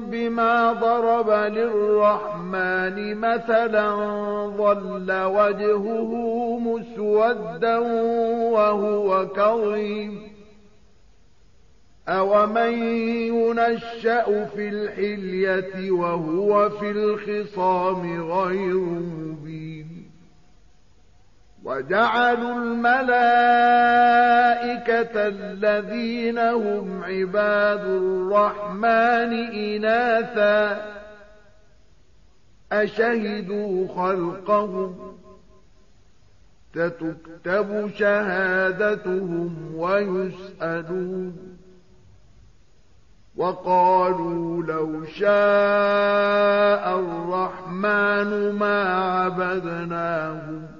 بِمَا ضَرَبَ لِلرَّحْمَنِ مَثَلًا ظَلَّ وَجْهُهُ مُسْوَدًّا وَهُوَ كَظِيمٌ. أَوَمَن يُنَشَّأُ فِي الْحِلْيَةِ وَهُوَ فِي الْخِصَامِ غَيْرُ مُبِينٍ وَجَعَلُوا الْمَلَائِكَةَ الَّذِينَ هُمْ عِبَادُ الرَّحْمَنِ إِنَاثًا أَشَهِدُوا خَلْقَهُمْ ستكتب شهادتهم ويسألون وقالوا لو شاء الرحمن ما عبدناهم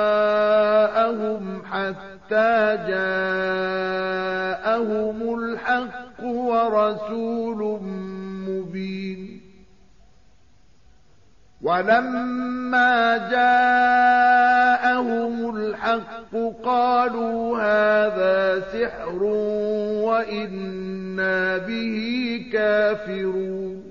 حتى جاءهم الحق ورسول مبين. ولما جاءهم الحق قالوا هذا سحر وإنا به كافرون.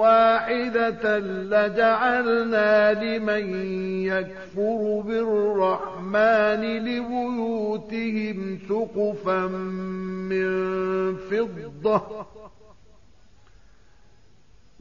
واحدة لجعلنا لمن يكفر بالرحمن لبيوتهم سقفا من فضة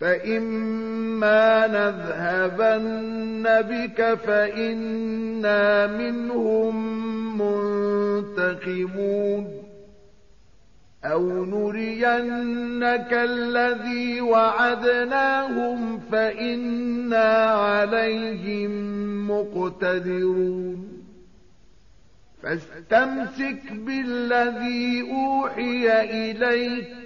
فإما نذهبن بك فإنا منهم منتقمون أو نرينك الذي وعدناهم فإنا عليهم مقتدرون فاستمسك بالذي أوحي إليك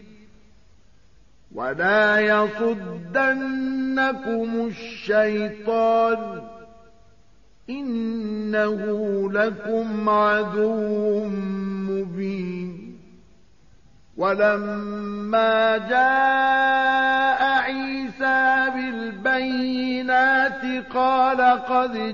ولا يصدنكم الشيطان إنه لكم عدو مبين ولما جاء عيسى بالبينات قال قد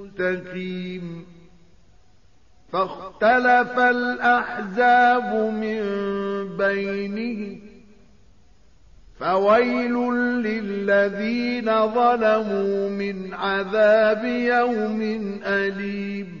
فاختلف الأحزاب من بينه فويل للذين ظلموا من عذاب يوم أليم.